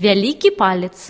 вялікі палец.